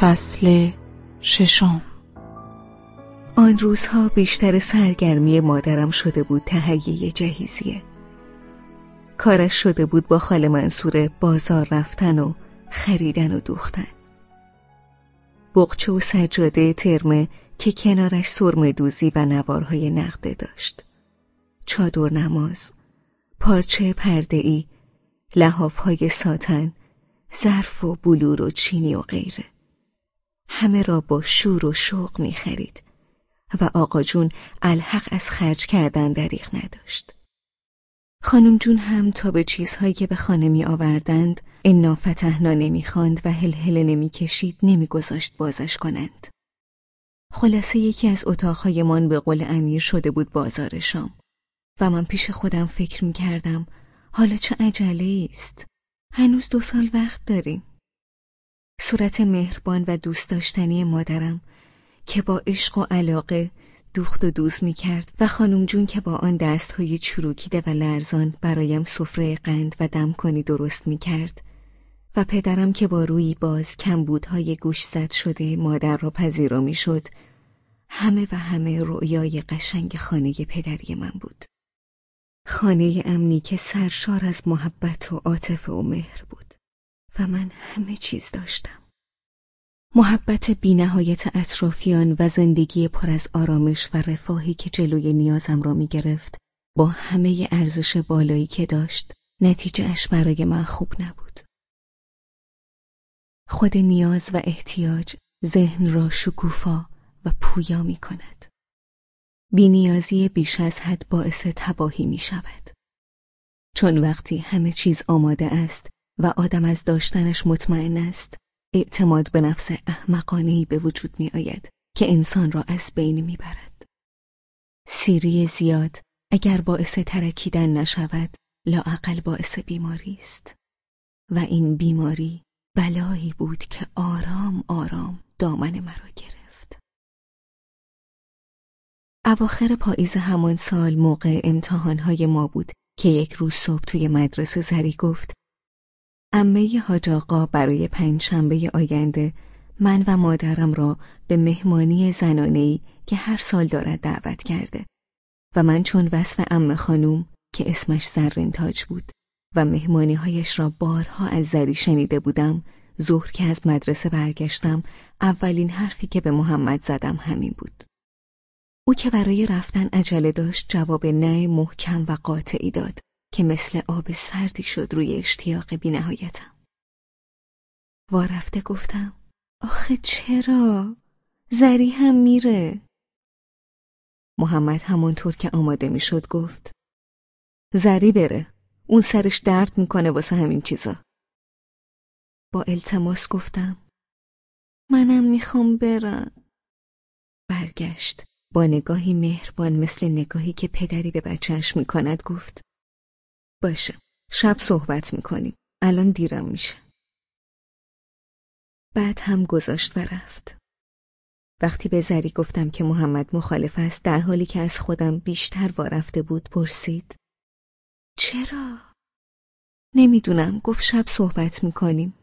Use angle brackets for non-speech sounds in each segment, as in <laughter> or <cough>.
فصل ششم. آن روزها بیشتر سرگرمی مادرم شده بود تهیه جهیزیه. کارش شده بود با خاله منصور بازار رفتن و خریدن و دوختن. بغچه و سجاده ترمه که کنارش سرم دوزی و نوارهای نقده داشت. چادر نماز پارچه پرده ای لحافهای ساتن ظرف و بلور و چینی و غیره. همه را با شور و شوق می خرید و آقا جون الحق از خرج کردن دریغ نداشت. خانم جون هم تا به چیزهایی که به خانه می آوردند انا فتحنا نمی خاند و هلهله نمی کشید نمی گذاشت بازش کنند. خلاصه یکی از اتاقهایمان به قول امیر شده بود بازار شام و من پیش خودم فکر می کردم حالا چه عجله است هنوز دو سال وقت داریم صورت مهربان و دوست داشتنی مادرم که با عشق و علاقه دوخت و دوز می کرد و خانم جون که با آن دستهای چروکیده و لرزان برایم سفره قند و دم کنی درست می کرد و پدرم که با روی باز کمبودهای گوش زد شده مادر را پذیرا می شد همه و همه رؤیای قشنگ خانه پدری من بود. خانه امنی که سرشار از محبت و عاطفه و مهر بود. و من همه چیز داشتم. محبت بینهایت اطرافیان و زندگی پر از آرامش و رفاهی که جلوی نیازم را می گرفت با همه ارزش بالایی که داشت نتیجه اش برای من خوب نبود. خود نیاز و احتیاج ذهن را شکوفا و پویا می کند بینیازی بیش از حد باعث تباهی می شود چون وقتی همه چیز آماده است و آدم از داشتنش مطمئن است اعتماد به نفس احمقانهی به وجود می آید که انسان را از بین می برد. سیری زیاد اگر باعث ترکیدن نشود لاعقل باعث بیماری است و این بیماری بلایی بود که آرام آرام دامن مرا گرفت. اواخر پاییز همان سال موقع امتحانهای ما بود که یک روز صبح توی مدرسه زری گفت امه حاج آقا برای پنجشنبه آینده من و مادرم را به مهمانی زنانهی که هر سال دارد دعوت کرده و من چون وصف امه خانوم که اسمش زرین تاج بود و مهمانیهایش را بارها از زری شنیده بودم ظهر که از مدرسه برگشتم اولین حرفی که به محمد زدم همین بود. او که برای رفتن عجله داشت جواب نه محکم و قاطعی داد. که مثل آب سردی شد روی اشتیاق بینهایتم. وارفته گفتم آخه چرا؟ زری هم میره. محمد همانطور که آماده می‌شد گفت زری بره. اون سرش درد می‌کنه واسه همین چیزا. با التماس گفتم منم می‌خوام برم. برگشت با نگاهی مهربان مثل نگاهی که پدری به بچهش می‌کند گفت باشه. شب صحبت می‌کنیم. الان دیرم میشه. بعد هم گذاشت و رفت. وقتی به زری گفتم که محمد مخالف است در حالی که از خودم بیشتر وارفته بود پرسید. چرا؟ نمی‌دونم. گفت شب صحبت می‌کنیم.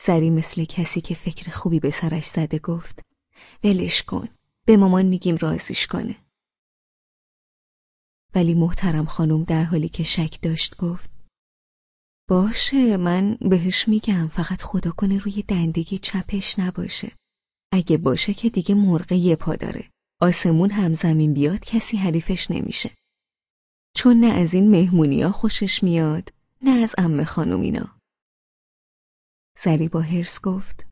زری مثل کسی که فکر خوبی به سرش زده گفت. ولش کن. به مامان میگیم رازیش کنه. ولی محترم خانم در حالی که شک داشت گفت باشه من بهش میگم فقط خدا کنه روی دندگی چپش نباشه. اگه باشه که دیگه مرغ یه پا داره. آسمون هم زمین بیاد کسی حریفش نمیشه. چون نه از این مهمونیا خوشش میاد نه از امه خانم اینا. زری با هرس گفت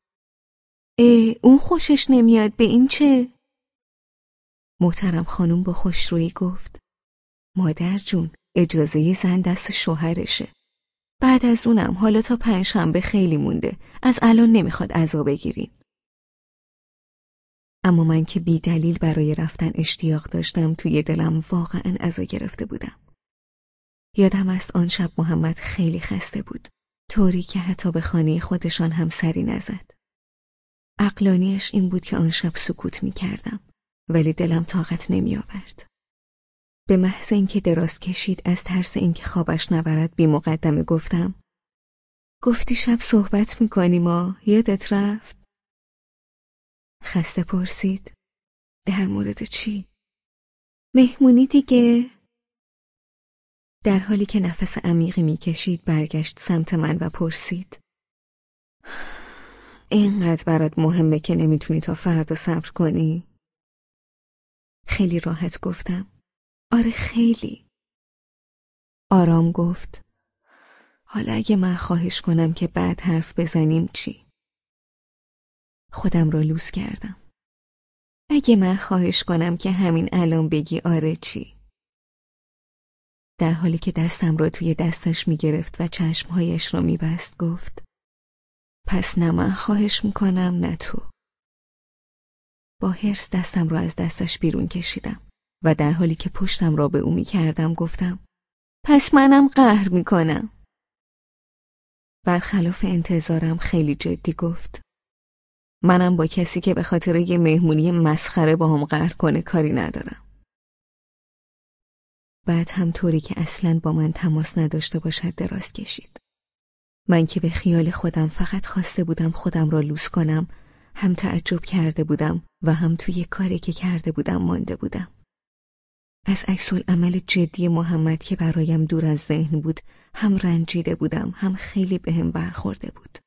اه اون خوشش نمیاد به این چه؟ محترم خانم با خوشرویی گفت مادر جون اجازه زن دست شوهرشه. بعد از اونم حالا تا پنجشنبه خیلی مونده. از الان نمی‌خواد عذا بگیرین. اما من که بی دلیل برای رفتن اشتیاق داشتم توی دلم واقعا عذا گرفته بودم. یادم است آن شب محمد خیلی خسته بود. طوری که حتی به خانه خودشان هم سری نزد. اقلانیش این بود که آن شب سکوت می کردم ولی دلم طاقت نمی آورد. به محض اینکه دراز کشید از ترس اینکه خوابش نبرد بی مقدمه گفتم گفتی شب صحبت می‌کنی ما یادت رفت؟ خسته پرسید در مورد چی؟ مهمونی دیگه در حالی که نفس عمیقی می‌کشید برگشت سمت من و پرسید اینقدر برات مهمه که نمی‌تونی تا فردا صبر کنی؟ خیلی راحت گفتم آره خیلی. آرام گفت. حالا اگه من خواهش کنم که بعد حرف بزنیم چی؟ خودم را لوس کردم. اگه من خواهش کنم که همین الان بگی آره چی؟ در حالی که دستم را توی دستش می‌گرفت و چشمهایش را میبست گفت پس نه من خواهش می‌کنم نه تو. با حرس دستم را از دستش بیرون کشیدم. و در حالی که پشتم را به او می‌کردم گفتم پس منم قهر می‌کنم. برخلاف انتظارم خیلی جدی گفت منم با کسی که به خاطر یه مهمونی مسخره با هم قهر کنه کاری ندارم. بعد هم طوری که اصلا با من تماس نداشته باشد دراز کشید. من که به خیال خودم فقط خواسته بودم خودم را لوس کنم هم تعجب کرده بودم و هم توی کاری که کرده بودم مانده بودم. از عکس عمل جدی محمد که برایم دور از ذهن بود هم رنجیده بودم هم خیلی بهم هم برخورده بود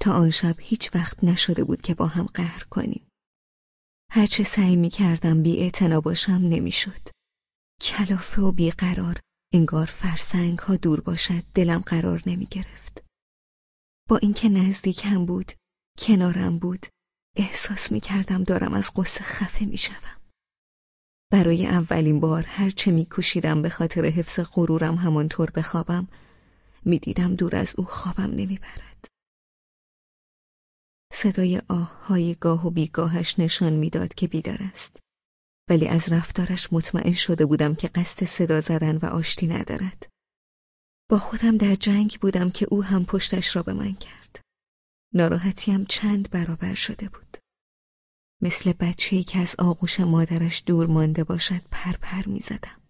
تا آن شب هیچ وقت نشده بود که با هم قهر کنیم هرچه سعی می کردم بی باشم نمی‌شد. کلافه و بیقرار انگار فرسنگ ها دور باشد دلم قرار نمی گرفت. با اینکه نزدیک هم بود کنارم بود احساس می کردم دارم از قصه خفه می شدم. برای اولین بار هرچه می کشیدم به خاطر حفظ غرورم همانطور بخوابم می‌دیدم دور از او خوابم نمی‌برد. صدای آه های گاه و بیگاهش نشان می‌داد که بیدار است. ولی از رفتارش مطمئن شده بودم که قصد صدا زدن و آشتی ندارد. با خودم در جنگ بودم که او هم پشتش را به من کرد. ناراحتیم چند برابر شده بود. مثل بچه‌ای که از آغوش مادرش دور مانده باشد پر پر می زدم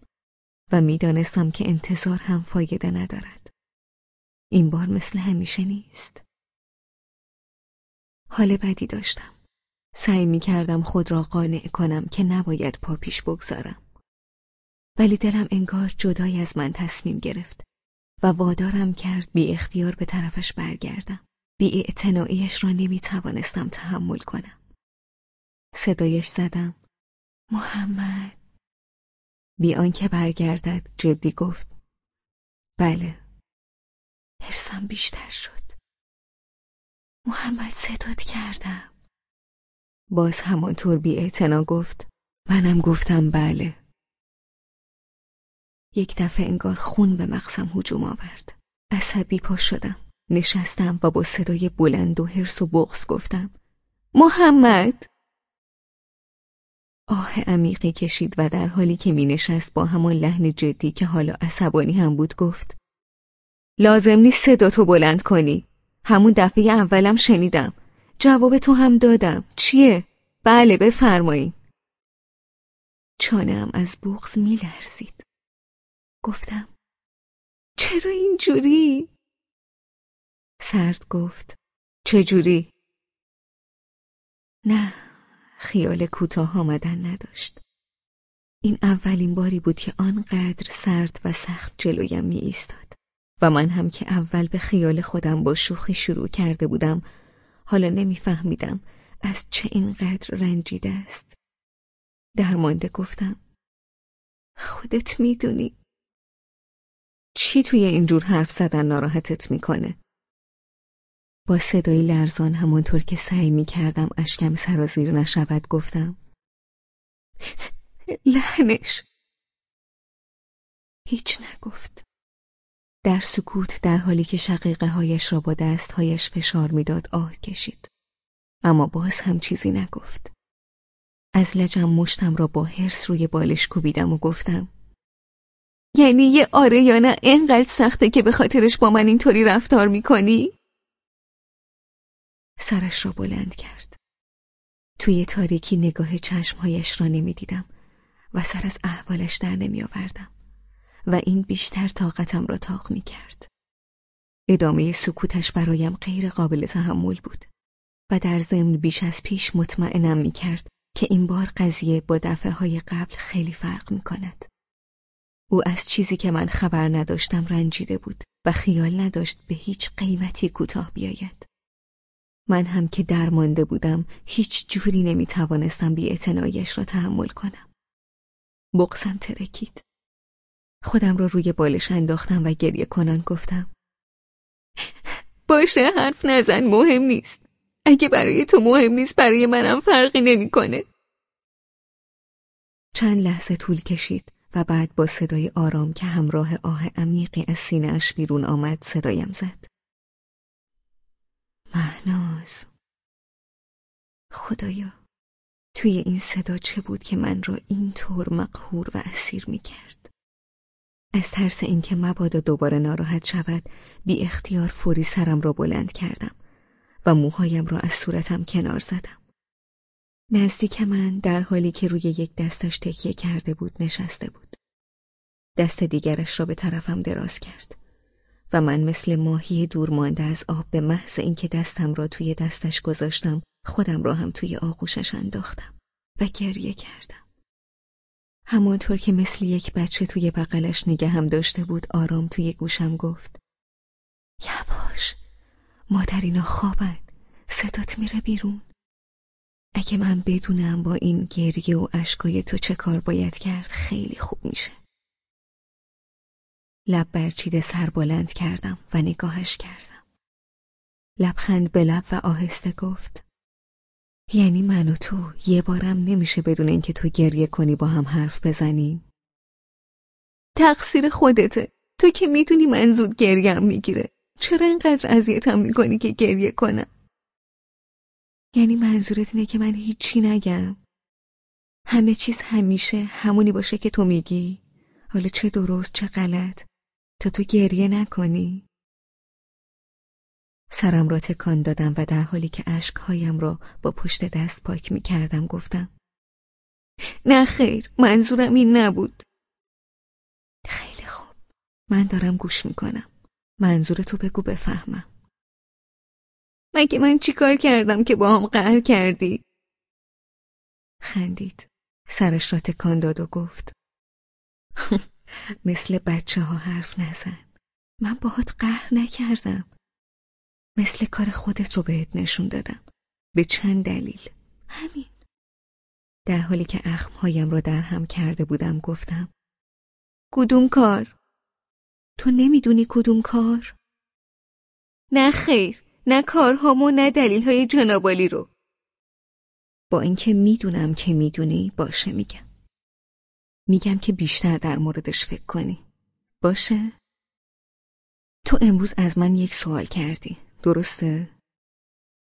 و می‌دانستم که انتظار هم فایده ندارد. این بار مثل همیشه نیست. حال بدی داشتم. سعی می کردم خود را قانع کنم که نباید پا پیش بگذارم. ولی دلم انگار جدای از من تصمیم گرفت و وادارم کرد بی اختیار به طرفش برگردم. بی را نمی توانستم تحمل کنم. صدایش زدم. محمد. بی آنکه برگردد جدی گفت. بله. حرسم بیشتر شد. محمد صدات کردم. باز همانطور بی گفت. منم گفتم بله. یک دفعه انگار خون به مغزم هجوم آورد. عصبی پا شدم. نشستم و با صدای بلند و حرس و بغز گفتم. محمد! آه عمیقی کشید و در حالی که می نشست با همان لحن جدی که حالا عصبانی هم بود گفت لازم نیست صداتو بلند کنی همون دفعه اولم شنیدم جواب تو هم دادم چیه؟ بله بفرمایید چانم از بغز می لرزید گفتم چرا اینجوری؟ سرد گفت چجوری؟ نه خیال کوتاه آمدن نداشت. این اولین باری بود که آنقدر سرد و سخت جلویم می ایستاد و من هم که اول به خیال خودم با شوخی شروع کرده بودم حالا نمیفهمیدم از چه اینقدر رنجیده است. درمانده گفتم خودت می‌دونی چی توی اینجور حرف زدن ناراحتت می‌کنه؟ با صدای لرزان همانطور که سعی می کردم اشکم سرازیر نشود گفتم. لحنش هیچ نگفت. در سکوت در حالی که شقیقه هایش را با دستهایش فشار می‌داد آه کشید. اما باز هم چیزی نگفت. از لجم مشتم را با هرس روی بالش کوبیدم و گفتم یعنی یه آره یا نه انقدر سخته که به خاطرش با من اینطوری رفتار می‌کنی؟ سرش را بلند کرد. توی تاریکی نگاه چشمهایش را نمی‌دیدم و سر از احوالش در نمی آوردم و این بیشتر طاقتم را تاق می کرد. ادامه سکوتش برایم غیر قابل تحمل بود و در ضمن بیش از پیش مطمئنم می کرد که این بار قضیه با دفعه های قبل خیلی فرق می کند. او از چیزی که من خبر نداشتم رنجیده بود و خیال نداشت به هیچ قیمتی کوتاه بیاید. من هم که درمانده بودم هیچ جوری نمی توانستم بی را تحمل کنم. بقسم ترکید. خودم را روی بالش انداختم و گریه کنان گفتم. باشه حرف نزن مهم نیست. اگه برای تو مهم نیست برای منم فرقی نمی‌کنه. چند لحظه طول کشید و بعد با صدای آرام که همراه آه عمیقی از سینهاش بیرون آمد صدایم زد. مهناز خدایا توی این صدا چه بود که من را اینطور مقهور و اسیر می کرد؟ از ترس اینکه مبادا دوباره ناراحت شود بی اختیار فوری سرم را بلند کردم و موهایم را از صورتم کنار زدم. نزدیک من در حالی که روی یک دستش تکیه کرده بود نشسته بود. دست دیگرش را به طرفم دراز کرد و من مثل ماهی دور مانده از آب به محض اینکه دستم را توی دستش گذاشتم خودم را هم توی آغوشش انداختم و گریه کردم. همانطور که مثل یک بچه توی بغلش نگه هم داشته بود آرام توی گوشم گفت یواش مادرینا خوابن صدات میره بیرون اگه من بدونم با این گریه و اشکای تو چه کار باید کرد خیلی خوب میشه لب برچیده سر بلند کردم و نگاهش کردم. لبخند به لب و آهسته گفت یعنی من و تو یه بارم نمیشه بدون اینکه تو گریه کنی با هم حرف بزنیم. تقصیر خودته. تو که می‌دونی من زود گریم می‌گیره. چرا اینقدر اذیتم می‌کنی که گریه کنم؟ یعنی منظورت اینه که من هیچی نگم؟ همه چیز همیشه همونی باشه که تو میگی؟ حالا چه درست چه غلط؟ تا تو گریه نکنی. سرم را تکان دادم و در حالی که اشکهایم را با پشت دست پاک می کردم گفتم نه خیر منظورم این نبود. خیلی خوب من دارم گوش می‌کنم. منظور تو بگو بفهمم. مگه من چیکار کردم که با هم قهر کردی؟ خندید. سرش را تکان داد و گفت مثل بچه ها حرف نزن. من باهات قهر نکردم. مثل کار خودت رو بهت نشون دادم. به چند دلیل. همین. در حالی که اخمهایم را در هم کرده بودم گفتم کدوم کار؟ تو نمی‌دونی کدوم کار؟ نه خیر نه کارهامو نه دلیل جنابالی رو. با اینکه می‌دونم که می‌دونی باشه میگم. میگم که بیشتر در موردش فکر کنی باشه؟ تو امروز از من یک سوال کردی درسته؟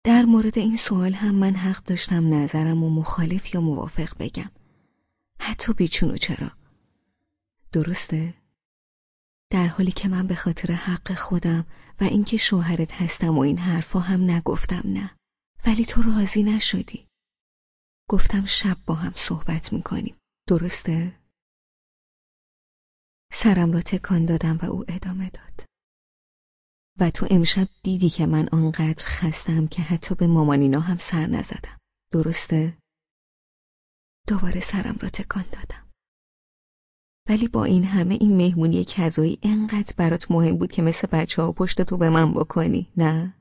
در مورد این سوال هم من حق داشتم نظرم و مخالف یا موافق بگم حتی بیچون و چرا درسته؟ در حالی که من به خاطر حق خودم و اینکه شوهرت هستم و این حرفا هم نگفتم نه ولی تو راضی نشدی گفتم شب با هم صحبت می‌کنیم درسته؟ سرم را تکان دادم و او ادامه داد و تو امشب دیدی که من آنقدر خستم که حتی به مامانینا هم سر نزدم درسته؟ دوباره سرم را تکان دادم ولی با این همه این مهمونی کذایی انقدر برات مهم بود که مثل بچه ها پشت تو به من بکنی نه؟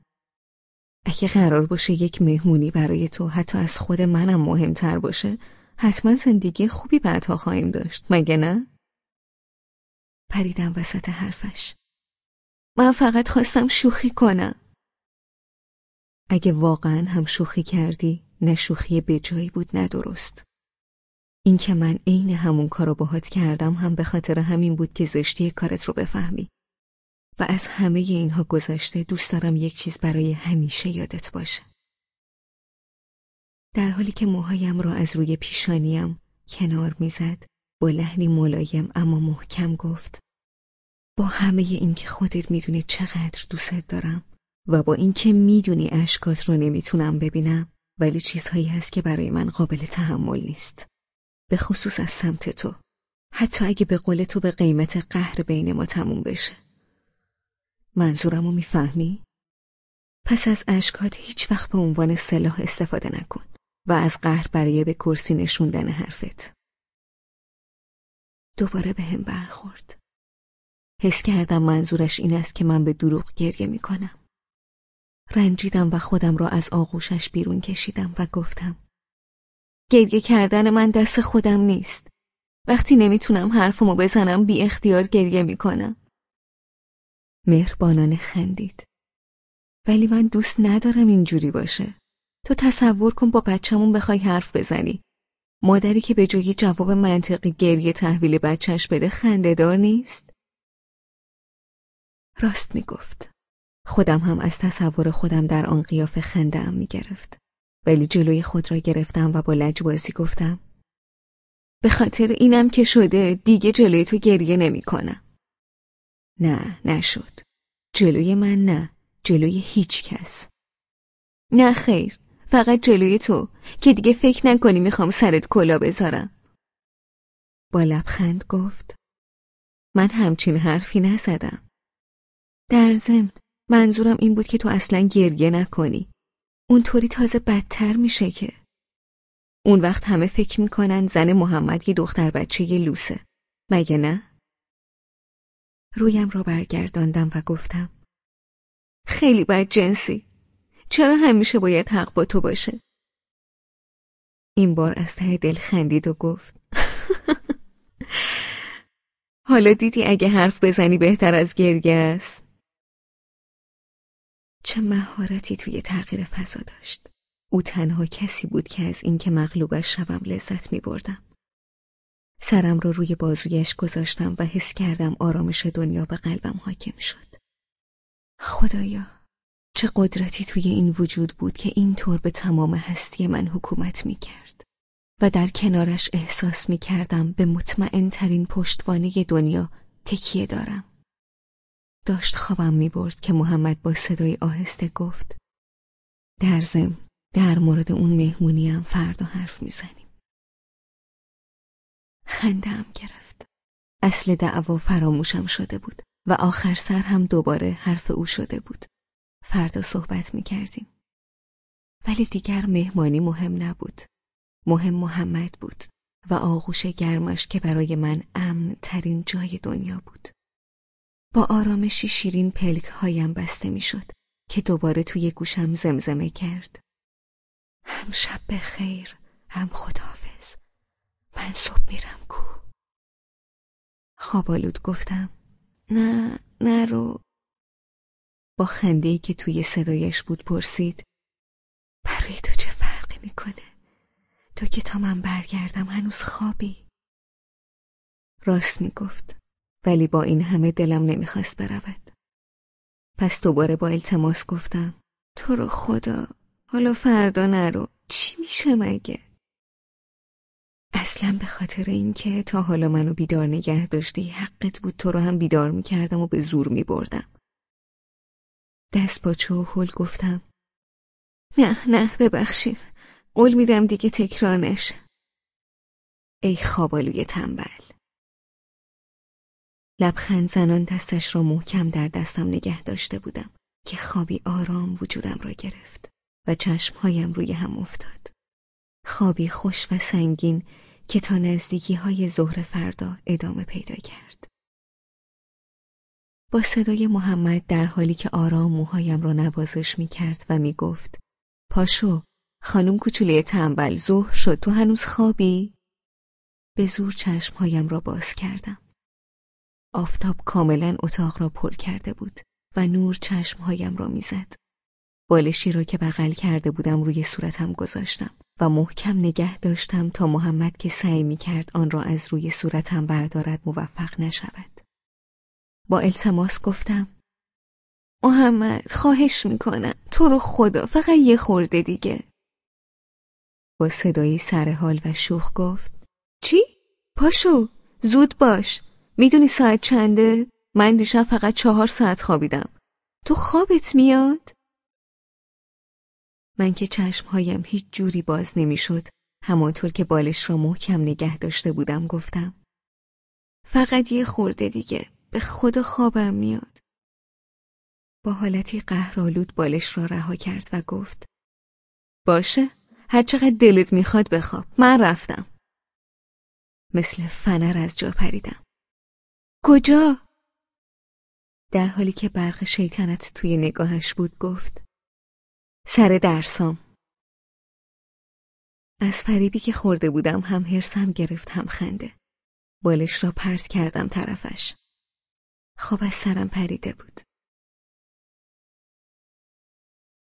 اگه قرار باشه یک مهمونی برای تو حتی از خود منم مهمتر باشه حتما زندگی خوبی بعدها خواهیم داشت مگه نه؟ پریدم وسط حرفش. من فقط خواستم شوخی کنم. اگه واقعا هم شوخی کردی نه شوخی به جایی بود نه درست. این که من عین همون کارو باهات کردم هم به خاطر همین بود که زشتی کارت رو بفهمی. و از همه اینها گذشته دوست دارم یک چیز برای همیشه یادت باشه. در حالی که موهایم را از روی پیشانیم کنار می‌زد با لحنی ملایم اما محکم گفت با همه این که خودت می‌دونی چقدر دوستت دارم و با اینکه می‌دونی اشکات رو نمی‌تونم ببینم ولی چیزهایی هست که برای من قابل تحمل نیست به خصوص از سمت تو حتی اگه به قول تو به قیمت قهر بین ما تموم بشه منظورمو می‌فهمی؟ پس از اشکات هیچ وقت به عنوان سلاح استفاده نکن و از قهر برای به کرسی نشوندن حرفت. دوباره به هم برخورد. حس کردم منظورش این است که من به دروغ گریه می کنم. رنجیدم و خودم را از آغوشش بیرون کشیدم و گفتم گریه کردن من دست خودم نیست. وقتی نمی‌تونم حرفمو بزنم بی اختیار گریه می‌کنم. مهربانانه خندید. ولی من دوست ندارم اینجوری باشه. تو تصور کن با بچهمون بخوای حرف بزنی. مادری که به جای جواب منطقی گریه تحویل بچهش بده خندهدار نیست؟ راست می‌گفت. خودم هم از تصور خودم در آن قیافه می گرفت. ولی جلوی خود را گرفتم و با لجبازی گفتم به خاطر اینم که شده دیگه جلوی تو گریه نمی کنم. نه نشد. جلوی من نه. جلوی هیچ کس. نه خیر. فقط جلوی تو که دیگه فکر نکنی می‌خوام سرت کلا بذارم. با لبخند گفت من همچین حرفی نزدم. در ضمن منظورم این بود که تو اصلا گریه نکنی. اونطوری تازه بدتر میشه که. اون وقت همه فکر می‌کنن زن محمد یه دختر بچه یه لوسه. مگه نه؟ رویم را برگرداندم و گفتم خیلی بد جنسی. چرا همیشه باید حق با تو باشه؟ این بار از ته دل خندید و گفت <laughs> حالا دیدی اگه حرف بزنی بهتر از گرگه است؟ چه مهارتی توی تغییر فضا داشت. او تنها کسی بود که از اینکه مغلوبش شوم لذت می بردم. سرم را روی بازویش گذاشتم و حس کردم آرامش دنیا به قلبم حاکم شد. خدایا چه قدرتی توی این وجود بود که اینطور به تمام هستی من حکومت می کرد و در کنارش احساس می کردم به مطمئن ترین پشتوانه دنیا تکیه دارم. داشت خوابم می برد که محمد با صدای آهسته گفت در زم در مورد اون مهمونیم فردا حرف می‌زنیم. خندم گرفت. اصل دعوا فراموشم شده بود و آخر سر هم دوباره حرف او شده بود. فردا صحبت می کردیم. ولی دیگر مهمانی مهم نبود. مهم محمد بود و آغوش گرمش که برای من امن ترین جای دنیا بود. با آرامشی شیرین پلک هایم بسته می شد که دوباره توی گوشم زمزمه کرد. هم شب خیر هم خداحافظ. من صبح میرم کو. خوابالود گفتم نه نرو با خنده که توی صدایش بود پرسید برای تو چه فرقی می‌کنه؟ تو که تا من برگردم هنوز خوابی. راست می‌گفت. ولی با این همه دلم نمی‌خواست برود. پس دوباره با التماس گفتم تو رو خدا حالا فردا نرو. چی میشه مگه؟ اصلا به خاطر اینکه تا حالا منو بیدار نگه داشتی حقت بود تو رو هم بیدار می‌کردم و به زور میبردم. دست با و هل گفتم نه نه ببخشید. قول میدم دیگه تکرار نشه ای خوابالوی تنبل. لبخند زنان دستش را محکم در دستم نگه داشته بودم که خوابی آرام وجودم را گرفت و چشمهایم روی هم افتاد. خوابی خوش و سنگین که تا نزدیکی های ظهر فردا ادامه پیدا کرد. با صدای محمد در حالی که آرام موهایم را نوازش می کرد و می گفت پاشو خانم کوچولی تنبل ظهر شد تو هنوز خوابی؟ به زور چشمهایم را باز کردم. آفتاب کاملا اتاق را پر کرده بود و نور چشمهایم را می‌زد. بالشی را که بغل کرده بودم روی صورتم گذاشتم و محکم نگه داشتم تا محمد که سعی می کرد آن را از روی صورتم بردارد موفق نشود. با التماس گفتم محمد خواهش می‌کنم تو رو خدا فقط یه خورده دیگه. با صدایی سرحال و شوخ گفت چی؟ پاشو زود باش می‌دونی ساعت چنده؟ من دیشب فقط چهار ساعت خوابیدم. تو خوابت میاد؟ من که چشمهایم هیچ جوری باز نمی‌شد. همانطور که بالش را محکم نگه داشته بودم گفتم. فقط یه خورده دیگه. به خود خوابم میاد. با حالتی قهرآلود بالش را رها کرد و گفت باشه. هرچقدر دلت می‌خواد بخواب. من رفتم. مثل فنر از جا پریدم. کجا؟ در حالی که برق شیطنت توی نگاهش بود گفت سر درسام. از فریبی که خورده بودم هم هرسم گرفت هم خنده. بالش را پرت کردم طرفش. خواب از سرم پریده بود.